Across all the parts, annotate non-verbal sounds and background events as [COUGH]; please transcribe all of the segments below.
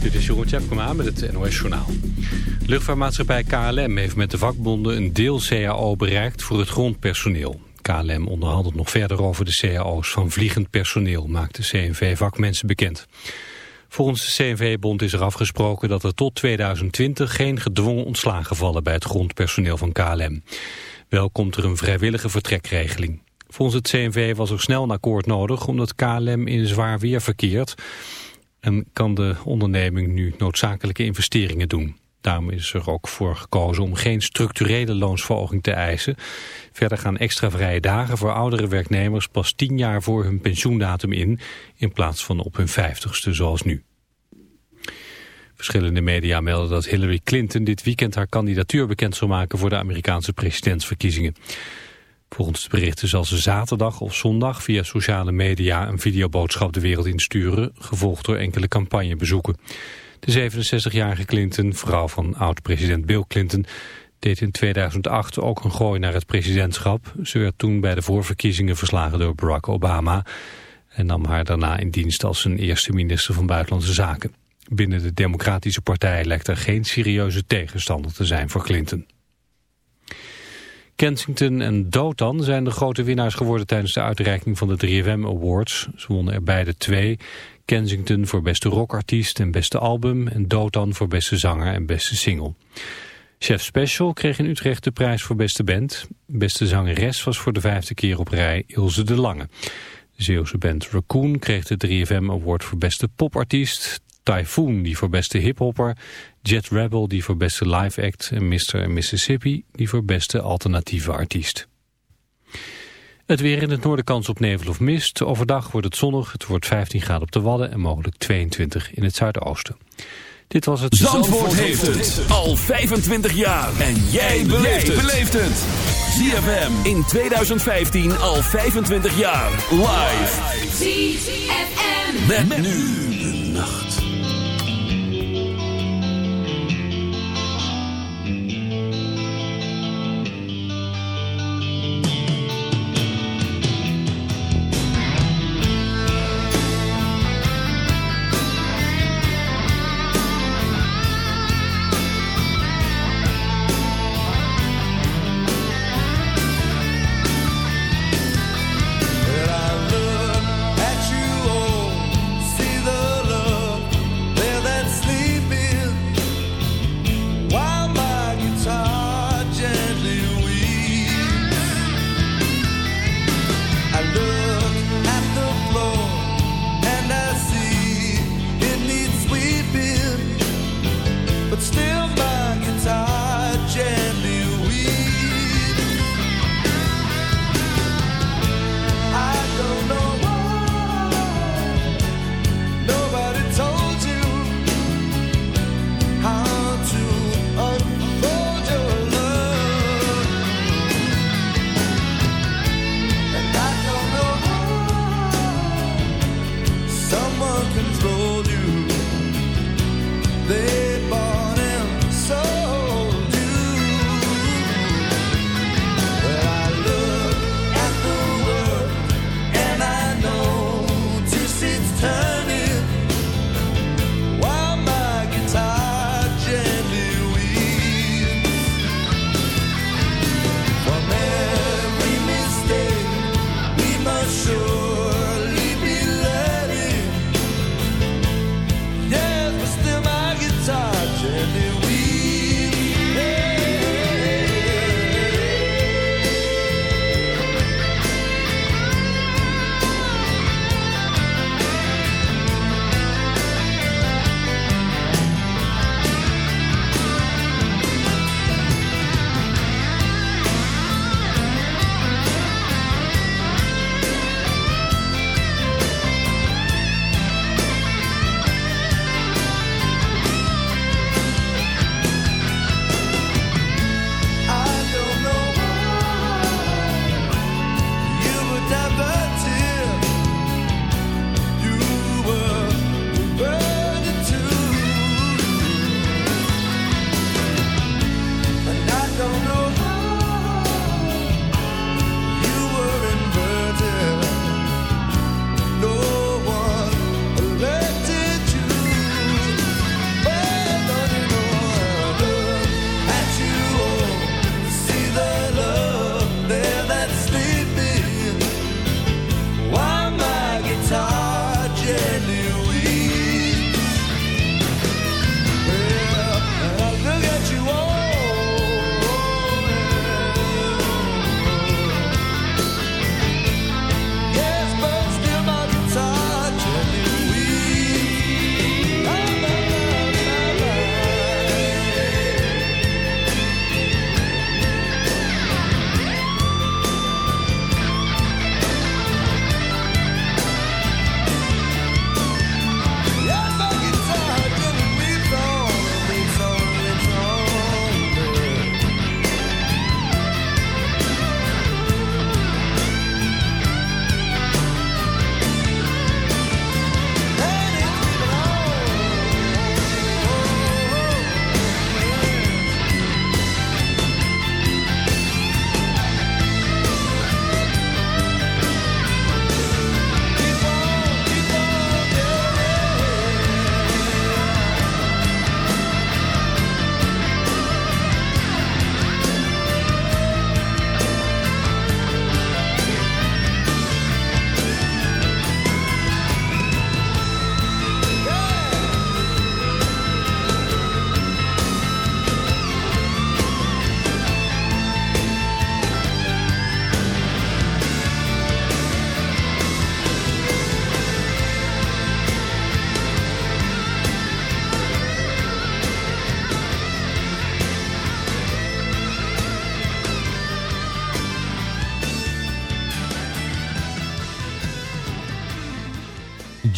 Dit is Jeroen Tjepkema met het NOS Journaal. Luchtvaartmaatschappij KLM heeft met de vakbonden een deel CAO bereikt voor het grondpersoneel. KLM onderhandelt nog verder over de CAO's van vliegend personeel, maakt de CNV-vakmensen bekend. Volgens de CNV-bond is er afgesproken dat er tot 2020 geen gedwongen ontslagen vallen bij het grondpersoneel van KLM. Wel komt er een vrijwillige vertrekregeling. Volgens het CNV was er snel een akkoord nodig omdat KLM in zwaar weer verkeert en kan de onderneming nu noodzakelijke investeringen doen. Daarom is er ook voor gekozen om geen structurele loonsverhoging te eisen. Verder gaan extra vrije dagen voor oudere werknemers pas tien jaar voor hun pensioendatum in, in plaats van op hun vijftigste zoals nu. Verschillende media melden dat Hillary Clinton dit weekend haar kandidatuur bekend zal maken voor de Amerikaanse presidentsverkiezingen. Volgens de berichten zal ze zaterdag of zondag via sociale media een videoboodschap de wereld insturen, gevolgd door enkele campagnebezoeken. De 67-jarige Clinton, vrouw van oud-president Bill Clinton, deed in 2008 ook een gooi naar het presidentschap. Ze werd toen bij de voorverkiezingen verslagen door Barack Obama en nam haar daarna in dienst als zijn eerste minister van Buitenlandse Zaken. Binnen de Democratische Partij lijkt er geen serieuze tegenstander te zijn voor Clinton. Kensington en Dotan zijn de grote winnaars geworden tijdens de uitreiking van de 3FM Awards. Ze wonnen er beide twee. Kensington voor beste rockartiest en beste album en Dotan voor beste zanger en beste single. Chef Special kreeg in Utrecht de prijs voor beste band. Beste zangeres was voor de vijfde keer op rij Ilse de Lange. De Zeeuwse band Raccoon kreeg de 3FM Award voor beste popartiest. Typhoon die voor beste hiphopper, Jet Rebel die voor beste live act en Mr. Mississippi die voor beste alternatieve artiest. Het weer in het noorden kans op nevel of mist. Overdag wordt het zonnig, het wordt 15 graden op de Wadden en mogelijk 22 in het zuidoosten. Dit was het... Zandvoort, heeft het al 25 jaar. En jij beleeft het. ZFM in 2015 al 25 jaar. Live. ZFM. met nu de nacht.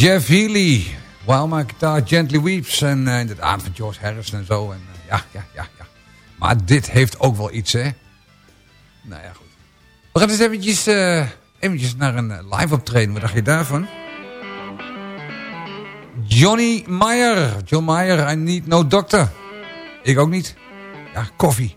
Jeff Healy. While My Guitar Gently Weeps. En uh, inderdaad van George Harrison en zo. En, uh, ja, ja, ja, ja. Maar dit heeft ook wel iets, hè. Nou ja, goed. We gaan eens eventjes, uh, eventjes naar een live optreden. Wat dacht je daarvan? Johnny Meyer. John Meyer, I need no doctor. Ik ook niet. Ja, koffie.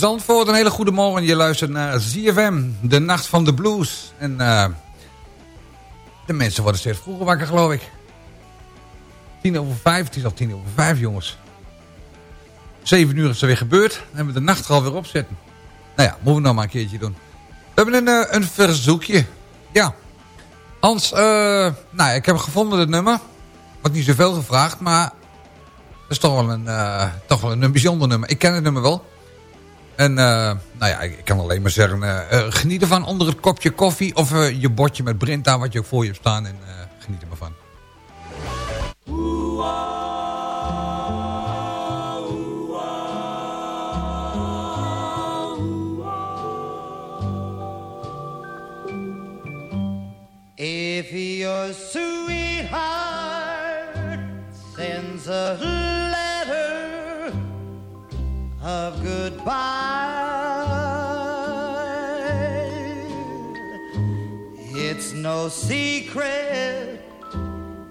Zandvoort, een hele goede morgen. Je luistert naar ZFM, de nacht van de blues. En uh, de mensen worden steeds vroeger wakker, geloof ik. Tien over vijf, het is al tien over vijf jongens. Zeven uur is er weer gebeurd. En we de nacht er alweer opzetten. Nou ja, moeten we nog maar een keertje doen. We hebben een, uh, een verzoekje. Ja. Hans, uh, nou ik heb gevonden het nummer. Wordt niet zoveel gevraagd, maar... Dat is toch wel een, toch wel een, bijzonder nummer. Ik ken het nummer wel. En nou ja, ik, kan alleen maar zeggen... geniet ervan onder het kopje koffie... of je bordje met Brinta, wat je ook voor je hebt staan. En geniet er maar van. If goodbye, it's no secret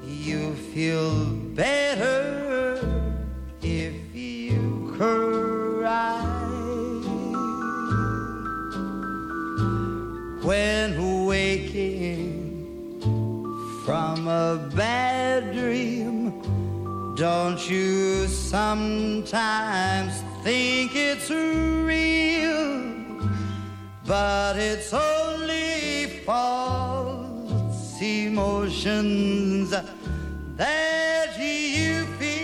you feel better if you cry. When waking from a bad dream. Don't you sometimes think it's real? But it's only false emotions that you feel.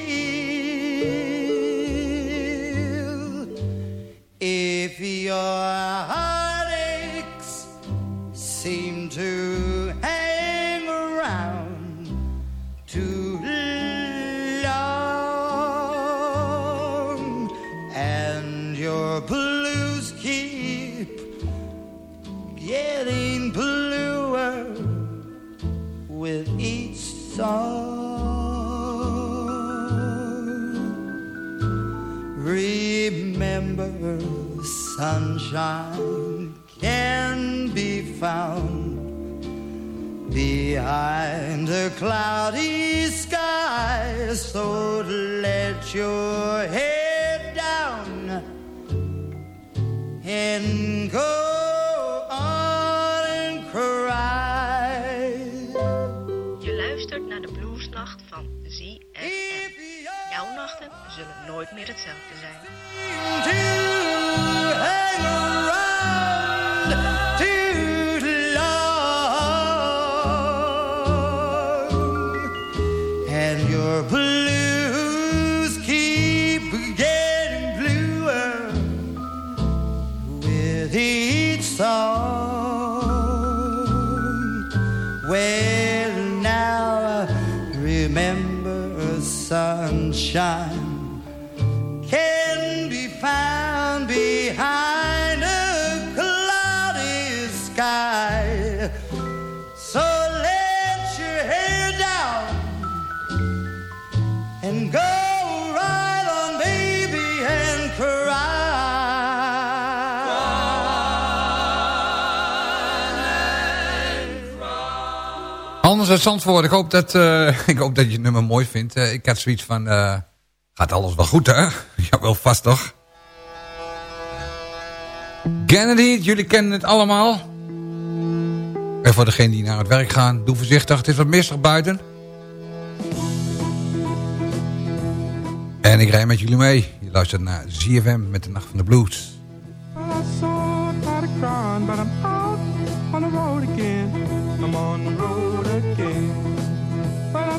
If your sunshine can be found behind a cloudy sky. So let your head down and go on and cry. Je luistert naar de bluesnacht van ZFM. Jouw nachten zullen nooit meer hetzelfde zijn. Anders uit Zandvoort, ik hoop dat, uh, [LAUGHS] ik hoop dat je het nummer mooi vindt. Uh, ik had zoiets van, uh, gaat alles wel goed hè? [LAUGHS] Jawel, vast toch? Kennedy, jullie kennen het allemaal. En voor degenen die naar het werk gaan, doe voorzichtig, het is wat mistig buiten. En ik rij met jullie mee. Je luistert naar ZFM met de Nacht van de Blues.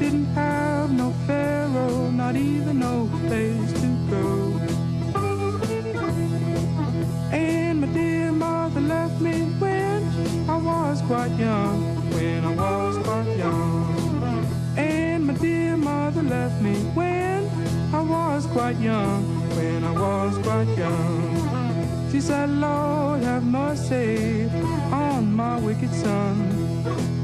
didn't have no pharaoh, not even no place to go. And my dear mother left me when I was quite young, when I was quite young. And my dear mother left me when I was quite young, when I was quite young. She said, Lord, have mercy on my wicked son.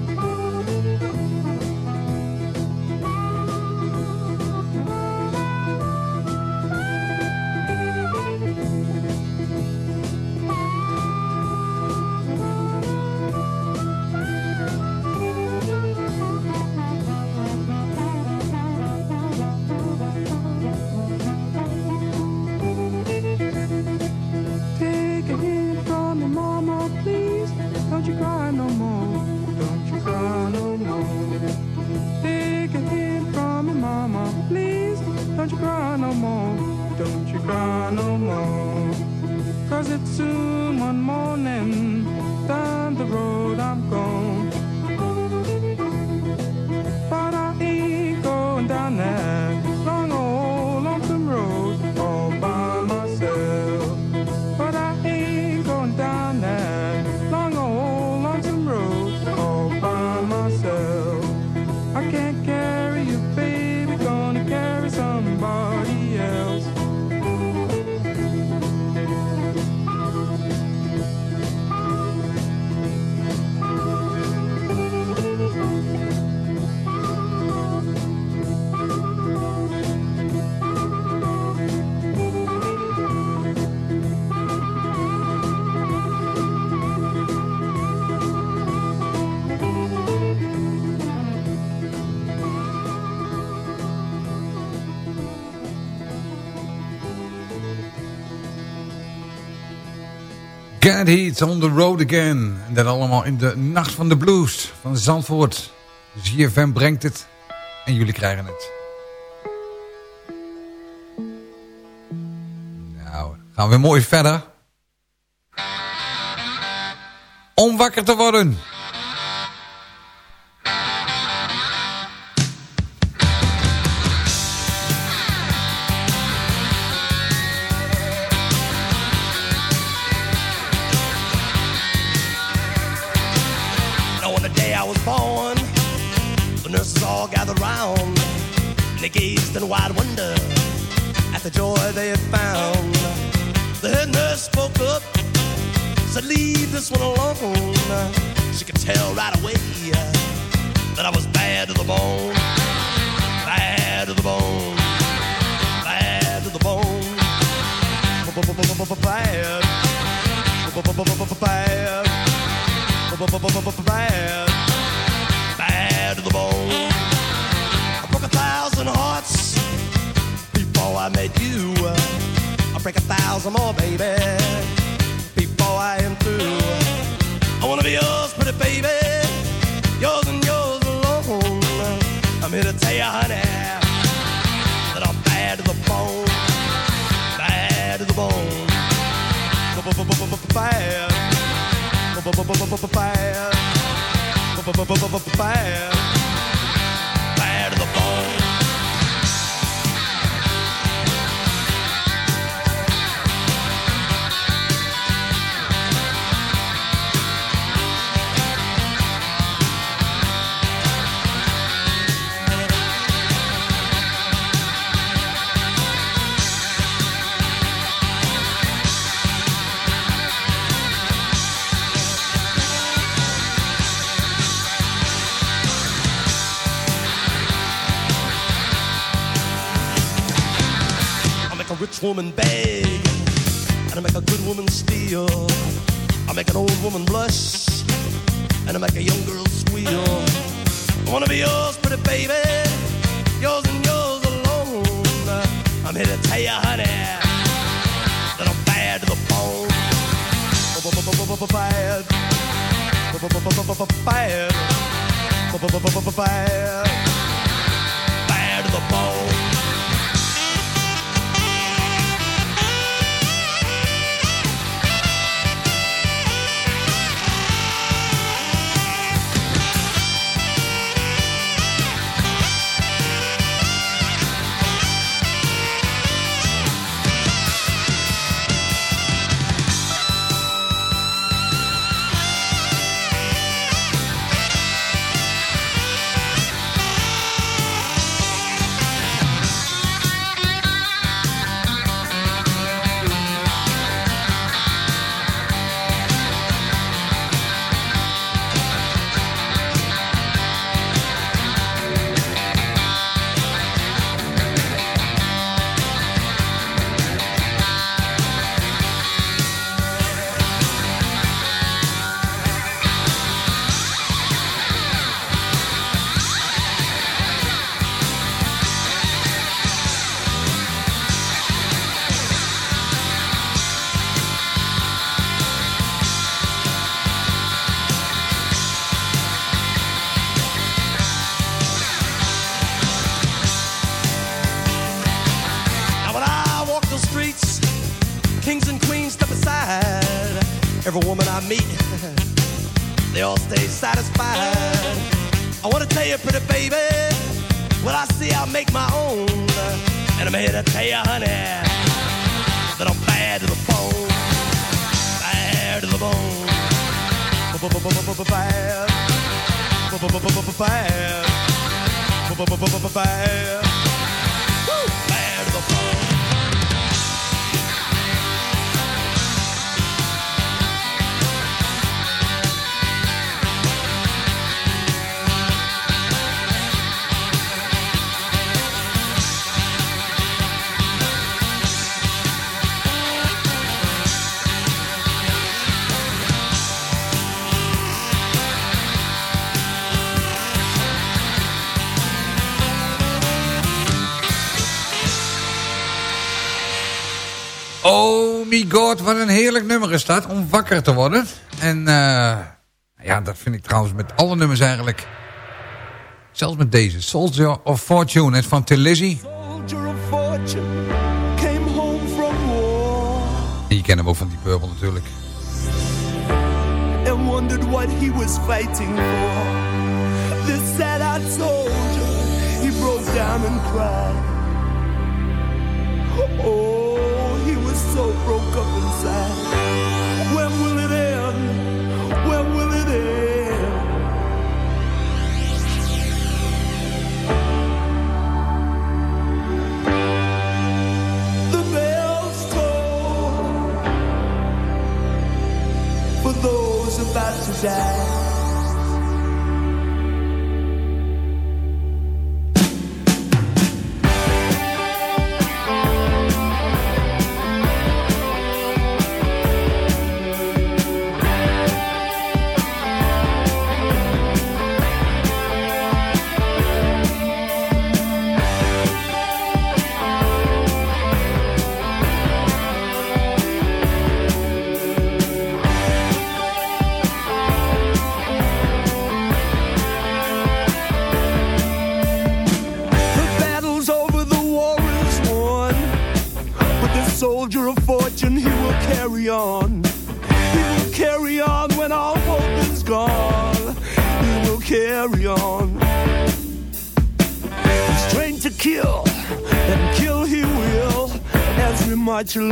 Get Heat on the road again. En dat allemaal in de Nacht van de Blues van Zandvoort. ZFM brengt het en jullie krijgen het. Nou, gaan we mooi verder. Om wakker te worden. Rich woman beg, and I make a good woman steal. I make an old woman blush, and I make a young girl squeal. I wanna be yours, pretty baby, yours and yours alone. I'm here to tell you, honey, that I'm bad to the bone. Bad, bad, bad, to the bone. Kings and queens step aside. Every woman I meet, they all stay satisfied. I wanna tell you, pretty baby, what I see I'll make my own. And I'm here to tell you, honey, that I'm bad to the bone, bad to the bone, bad, bad, bad, bad to the bone. God, wat een heerlijk nummer is dat, om wakker te worden. En uh, ja, dat vind ik trouwens met alle nummers eigenlijk. Zelfs met deze, Soldier of Fortune, het van Till Lizzy. Soldier of fortune came home from war. En je kent hem ook van die Purple natuurlijk. And wondered what he was fighting for. This sad-eyed soldier, he broke down and cried. Oh, he was so broke up inside. When will it end? When will it end? The bells toll for those about to die. As we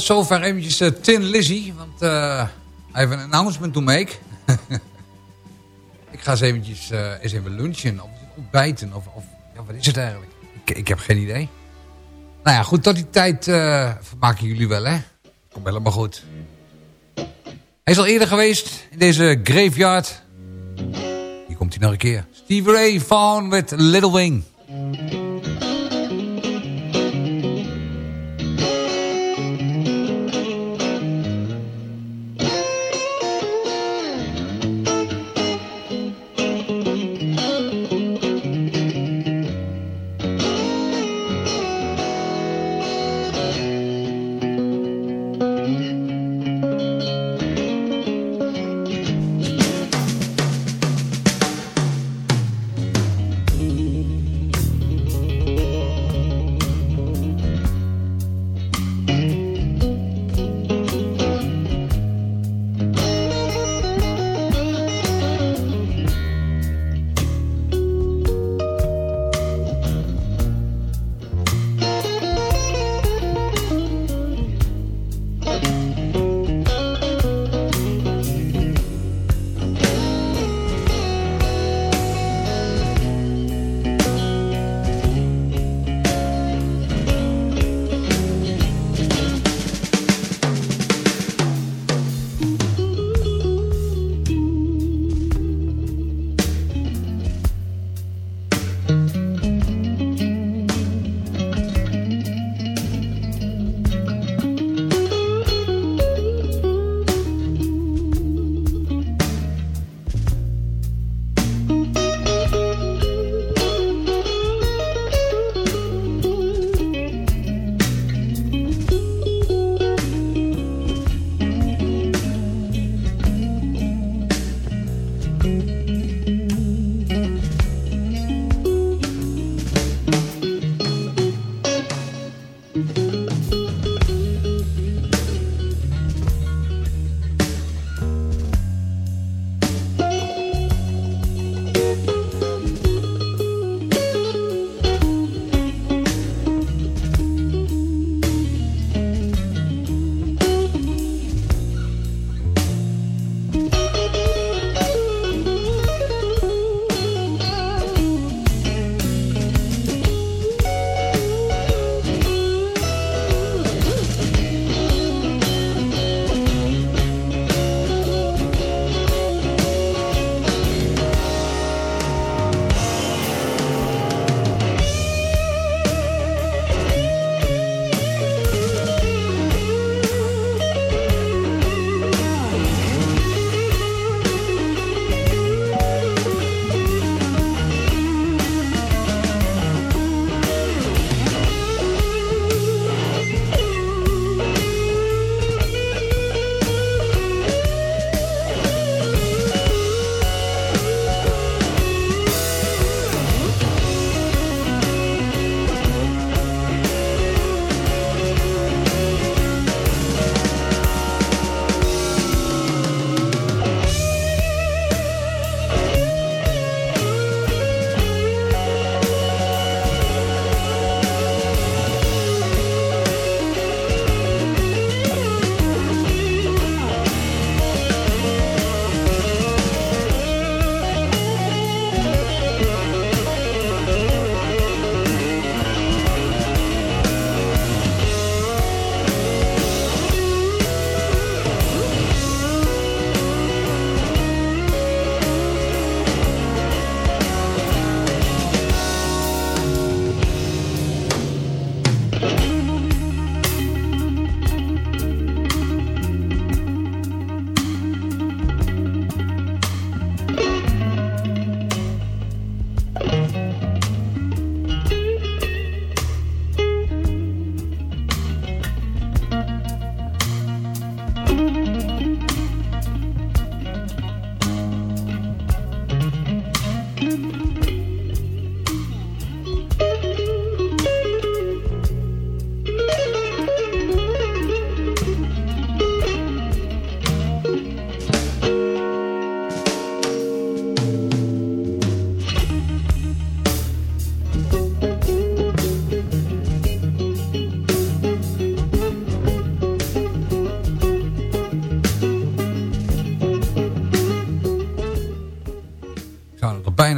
Tot zover eventjes uh, Tin Lizzy, want uh, I have an announcement to make. [LAUGHS] ik ga eens eventjes uh, even lunchen of ontbijten of, of ja, wat is het eigenlijk? Ik, ik heb geen idee. Nou ja, goed, tot die tijd vermaken jullie wel, hè? Komt helemaal goed. Hij is al eerder geweest in deze graveyard. Hier komt hij nog een keer. Steve Ray Vaughan met Little Wing.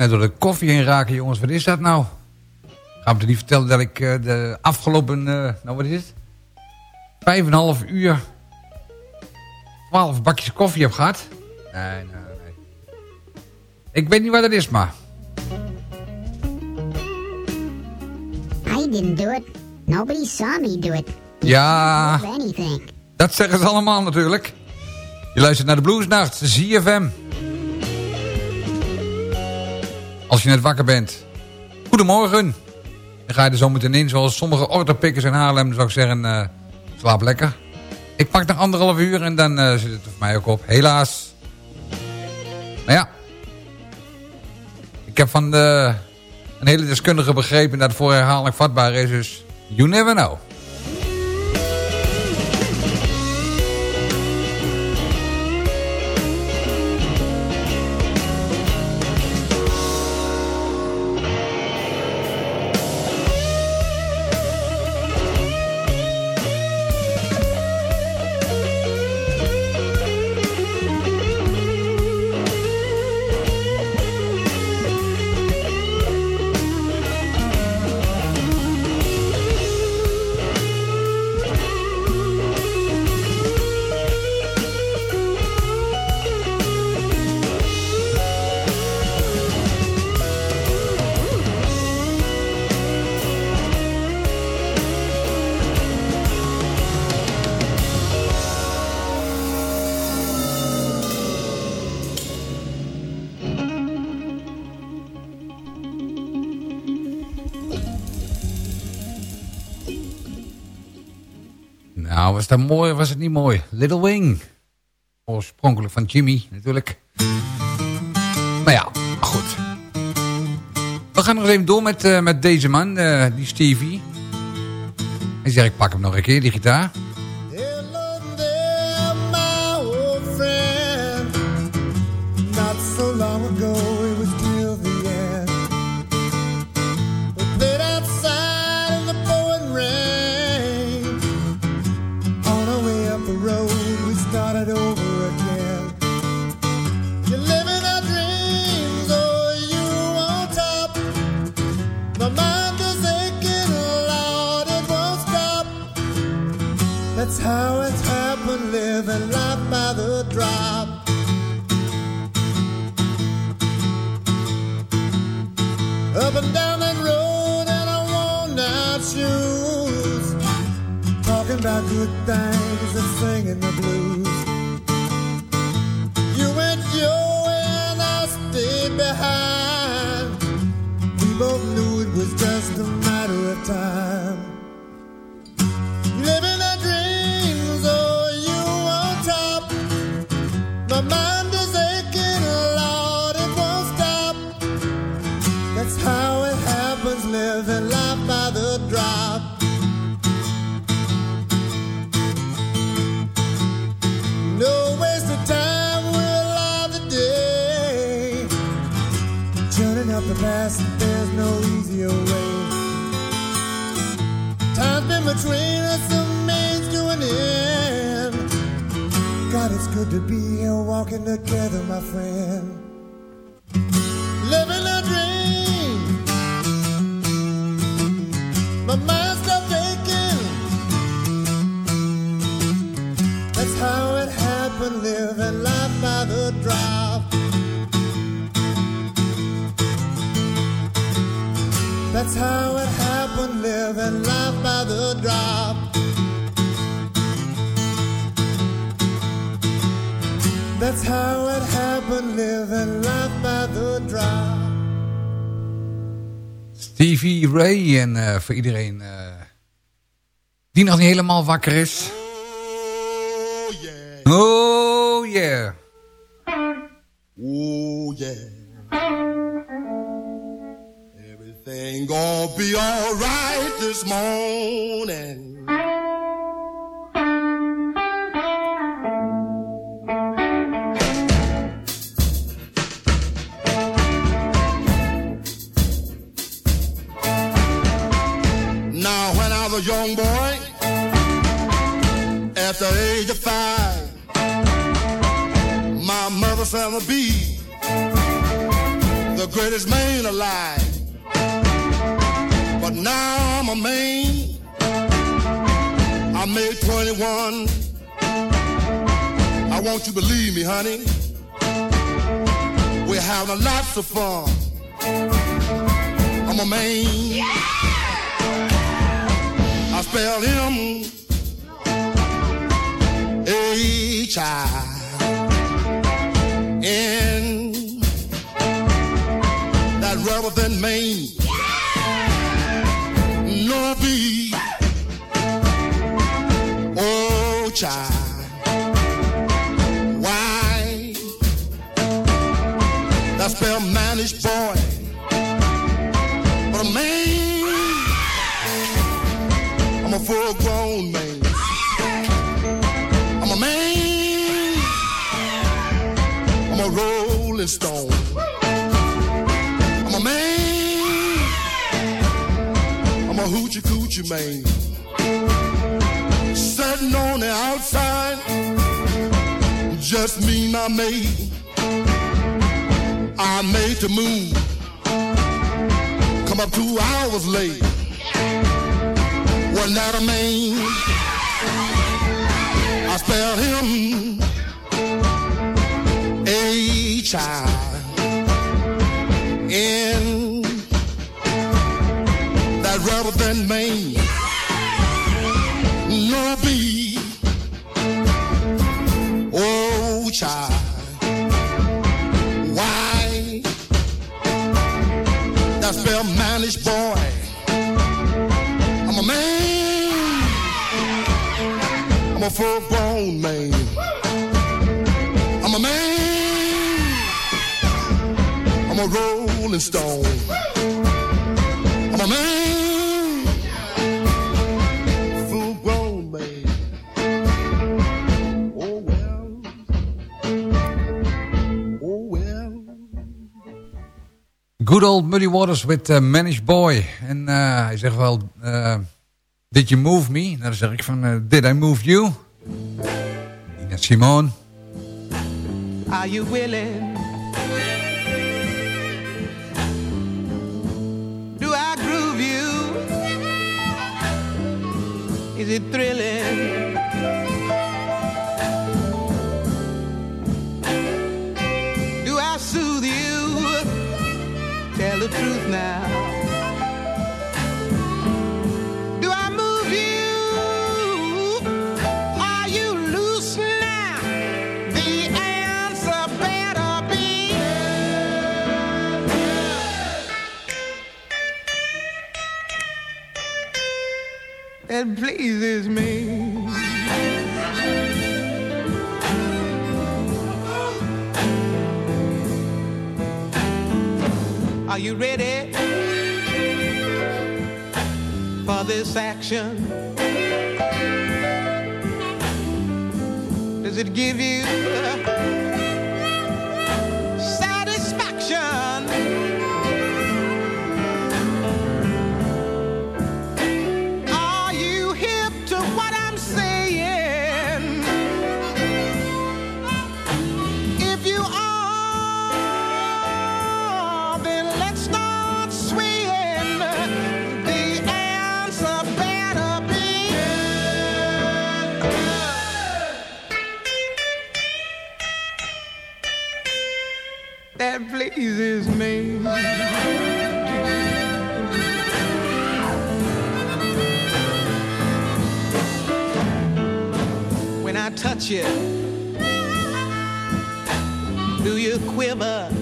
Bijna door de koffie heen raken, jongens. Wat is dat nou? Gaan we toch niet vertellen dat ik uh, de afgelopen, uh, nou wat is het? Vijf en een half uur, twaalf bakjes koffie heb gehad? Nee, nee, nee. Ik weet niet wat het is, maar... I didn't do it. Nobody saw me do it. Ja, dat zeggen ze allemaal natuurlijk. Je luistert naar de Bluesnacht, ZFM. Als je net wakker bent. Goedemorgen. Dan ga je er zo meteen in. Zoals sommige orthopikkers in Haarlem. Zou ik zeggen, uh, slaap lekker. Ik pak nog anderhalf uur en dan uh, zit het voor mij ook op. Helaas. Maar ja. Ik heb van de, een hele deskundige begrepen dat voor herhaling vatbaar is. Dus you never know. Was dat mooi was het niet mooi? Little Wing. Oorspronkelijk van Jimmy, natuurlijk. Maar ja, goed. We gaan nog even door met, uh, met deze man, uh, die Stevie. Hij zegt, ik pak hem nog een keer, die gitaar. The past, there's no easier way. Time's been between us, a means to end. God, it's good to be here walking together, my friend. Living a dream. My mind's not aching. That's how it happened, living That's how it happened, living life by the drop. That's how it happened, living life by the drop. Stevie Ray. En eh, voor iedereen eh, die nog niet helemaal wakker is. Oh yeah. Oh yeah. Everything gonna be alright this morning. Now when I was a young boy, at the age of five, my mother said I'd be the greatest man alive. But now I'm a man. I made 21. I want you to believe me, honey. We're having lots of fun. I'm a man. Yeah! I spell him H I N. That rubber than child. Why? That spell managed boy. But a man, I'm a full grown man. I'm a man. I'm a rolling stone. I'm a man. I'm a hoochie coochie man. Sitting on the outside, just me, my mate. I made the move. Come up two hours late. Wasn't that a man? I spelled him H I N. That rubber than Maine. No B. full grown man. I'm a man. I'm a rolling stone. I'm a man. Full grown man. Oh well. Oh well. Good old Muddy Waters with eh, uh, Managed Boy. En uh, hij zegt wel. Uh, did you move me? Nou, dan zeg ik van, did I move you? Nina Simone. Are you willing? Do I groove you? Is it thrilling? Do I soothe you? Tell the truth now. That pleases me. Are you ready for this action? Does it give you pleases me. When I touch you, do you quiver?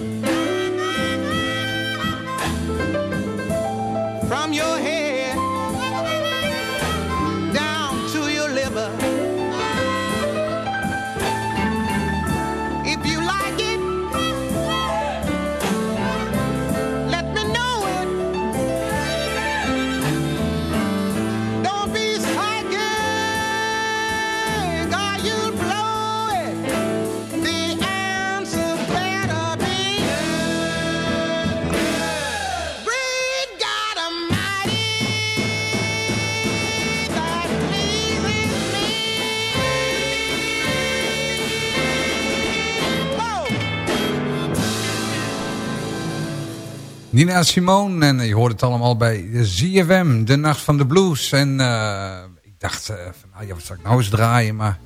Nina Simone. En je hoort het allemaal bij ZFM, de Nacht van de Blues. En uh, ik dacht, uh, van, nou, ja, wat zal ik nou eens draaien, maar...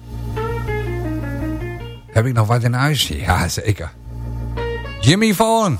Heb ik nog wat in huis? Ja, zeker. Jimmy Fallon.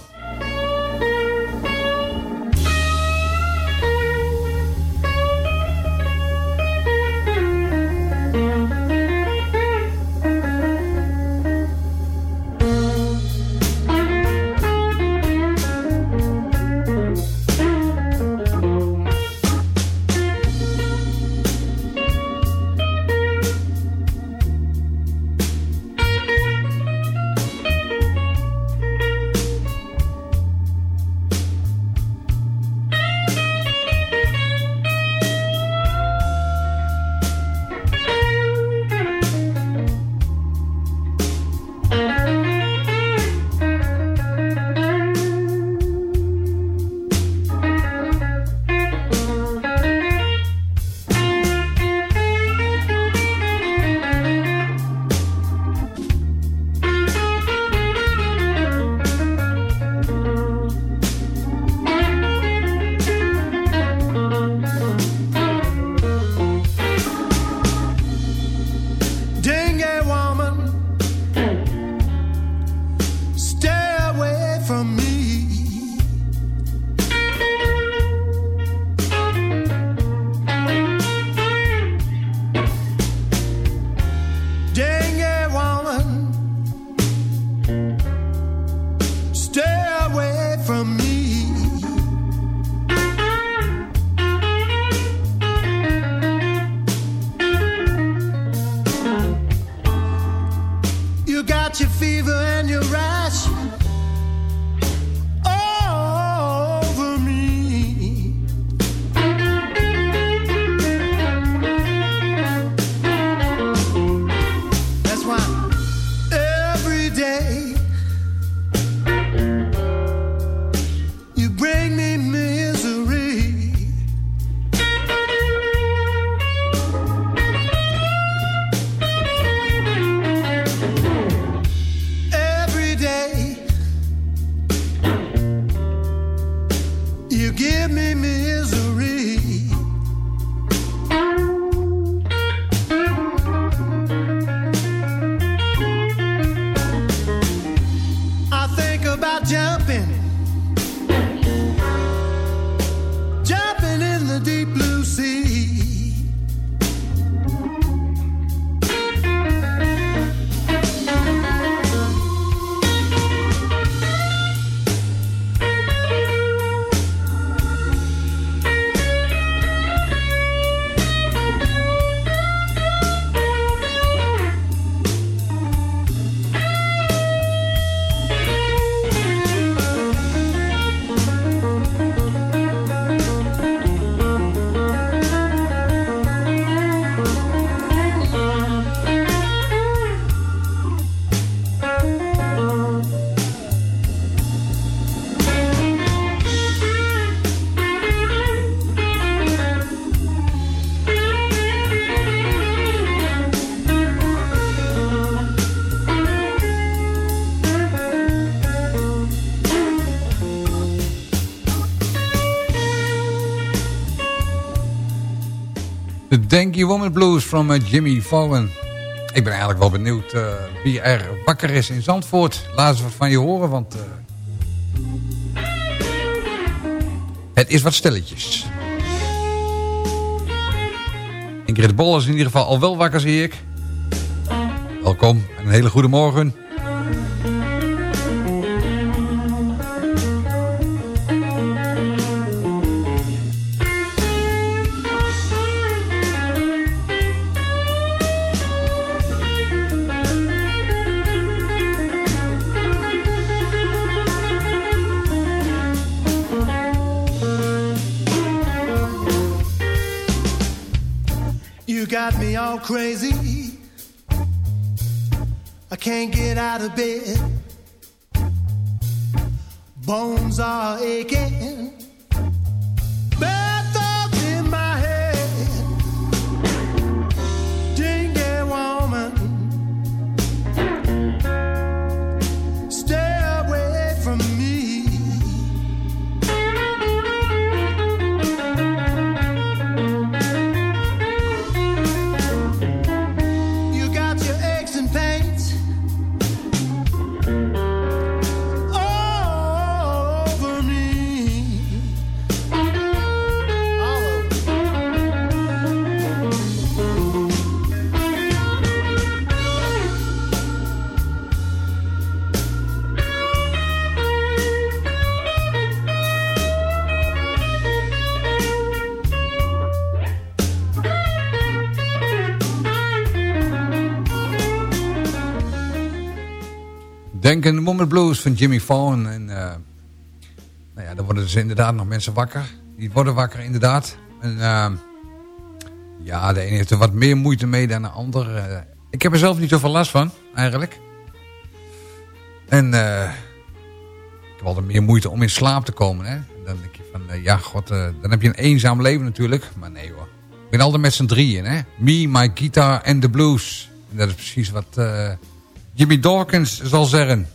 Yankee Woman Blues from uh, Jimmy Fallon. Ik ben eigenlijk wel benieuwd uh, wie er wakker is in Zandvoort. Laat wat van je horen, want... Uh, het is wat stilletjes. Ingrid Bol is in ieder geval al wel wakker, zie ik. Welkom en een hele goede morgen. Bones are aching. De Moment Blues van Jimmy Fallon. En, eh, nou ja, dan worden dus inderdaad nog mensen wakker. Die worden wakker inderdaad. En, eh, ja, de ene heeft er wat meer moeite mee dan de ander. Eh, ik heb er zelf niet zoveel last van, eigenlijk. En ik heb altijd meer moeite om in slaap te komen. Hè? Dan denk je van, ja god, dan heb je een eenzaam leven natuurlijk. Maar nee hoor. Ik ben altijd met z'n drieën. Hè? Me, my guitar en the blues. En dat is precies wat Jimmy Dawkins zal zeggen.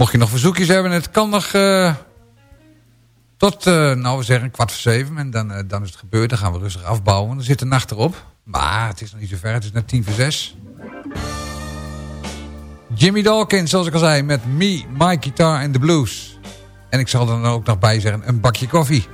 Mocht je nog verzoekjes hebben, het kan nog eh, tot, eh, nou we zeggen, kwart voor zeven. En dan, eh, dan is het gebeurd, dan gaan we rustig afbouwen. Dan zit de nacht erop. Maar het is nog niet zo ver, het is net tien voor zes. Jimmy Dawkins, zoals ik al zei, met Me, My Guitar and the Blues. En ik zal er dan ook nog bij zeggen, een bakje koffie.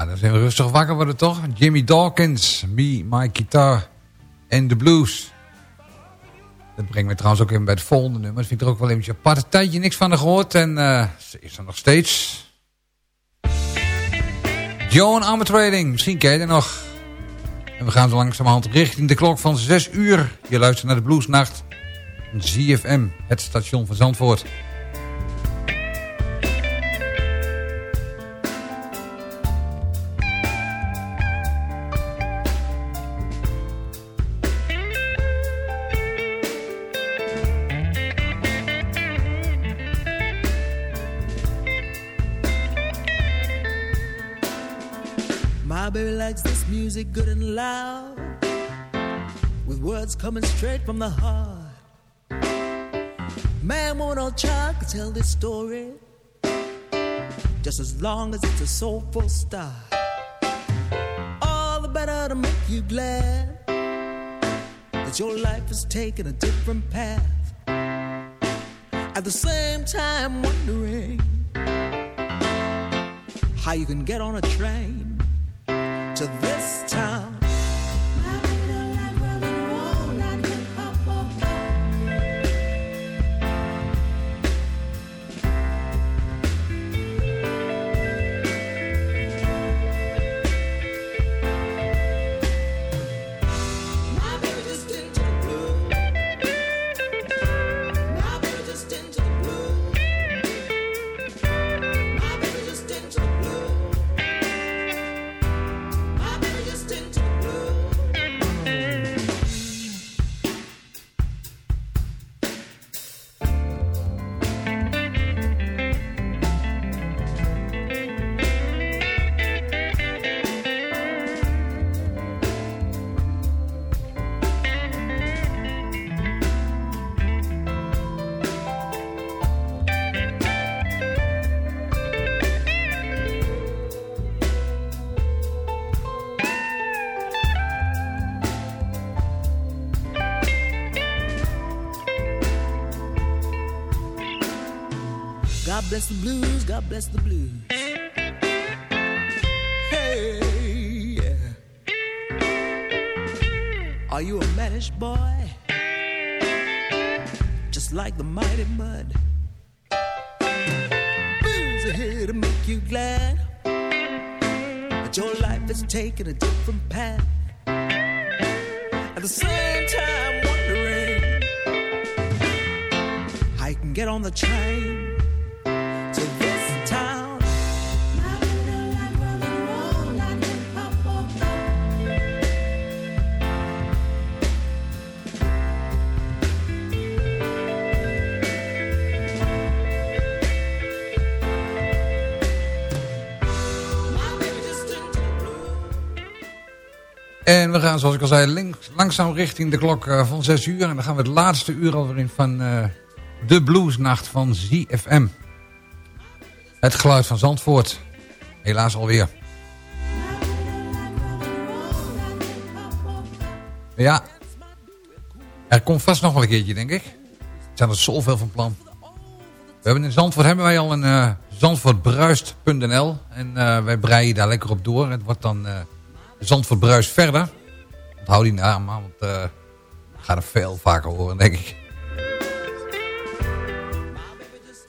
Ja, dan zijn we rustig wakker worden toch? Jimmy Dawkins, Me, My Guitar en The Blues. Dat brengt me trouwens ook even bij het volgende nummer. Dat vind ik er ook wel eventjes apart. Een tijdje niks van gehoord en uh, ze is er nog steeds. Joan Armatrading, misschien ken je er nog. En we gaan zo langzamerhand richting de klok van 6 uur. Je luistert naar de Bluesnacht. ZFM, het station van Zandvoort. Loud, with words coming straight from the heart. Man, woman, or child can tell this story, just as long as it's a soulful start. All the better to make you glad that your life is taking a different path. At the same time, wondering how you can get on a train to this town. Bless the blues, God bless the blues. Hey, yeah. Are you a mannish boy? Just like the mighty mud. Blues are here to make you glad. But your life is taking a different En we gaan, zoals ik al zei, langzaam richting de klok eh, van 6 uur. En dan gaan we het laatste uur alweer in van uh, de bluesnacht van ZFM. Het geluid van Zandvoort. Helaas alweer. Ja, er komt vast nog wel een keertje, denk ik. Er zijn er zoveel van plan. We hebben in Zandvoort hebben wij al een uh, zandvoortbruist.nl. En wij breien daar lekker op door. Het wordt dan... Zandvoort Bruis verder. Onthoud die naam, want uh, ik ga er veel vaker horen, denk ik.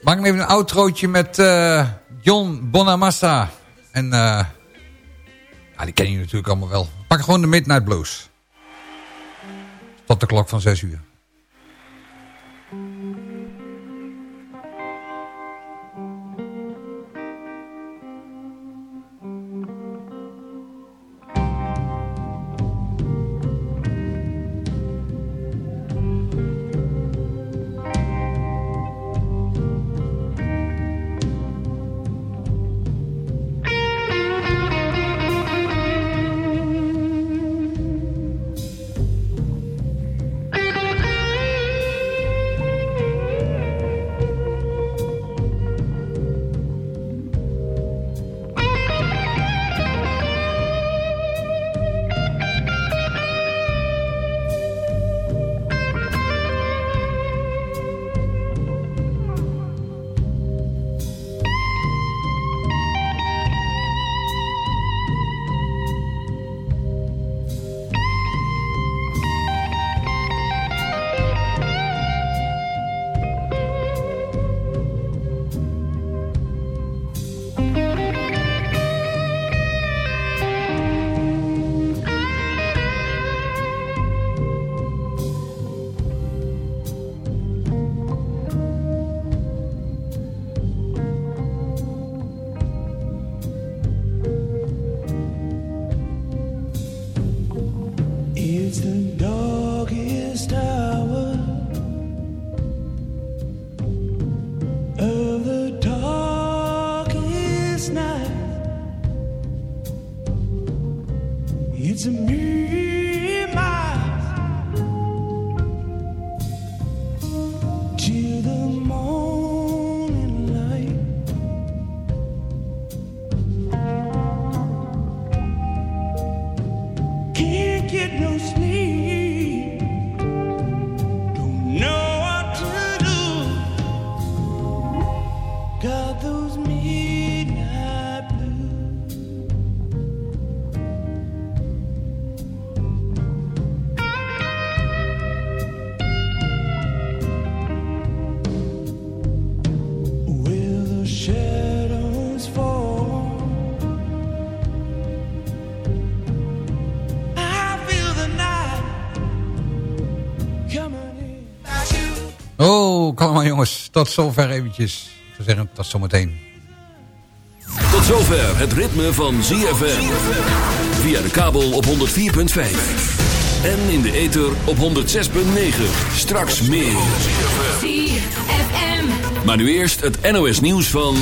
Maak even een outrootje met uh, John Bonamassa. En ja, die ken je natuurlijk allemaal wel. Pak gewoon de Midnight Blues. Tot de klok van 6 uur. Tot zover eventjes. Ik zou zeggen, tot zometeen. Tot zover het ritme van ZFM. Via de kabel op 104.5. En in de ether op 106.9. Straks meer. Maar nu eerst het NOS nieuws van...